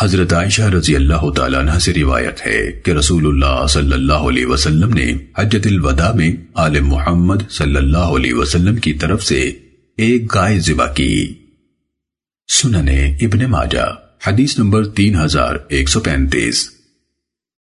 حضرت عائشہ رضی اللہ تعالیٰ عنہ سے روایت ہے کہ رسول اللہ صلی اللہ علیہ وسلم نے حجت الوداع میں آل محمد صلی اللہ علیہ وسلم کی طرف سے ایک گائے ذبح کی۔ سننے ابن ماجہ، حدیث نمبر تین ہزار ایک سو پینتیس۔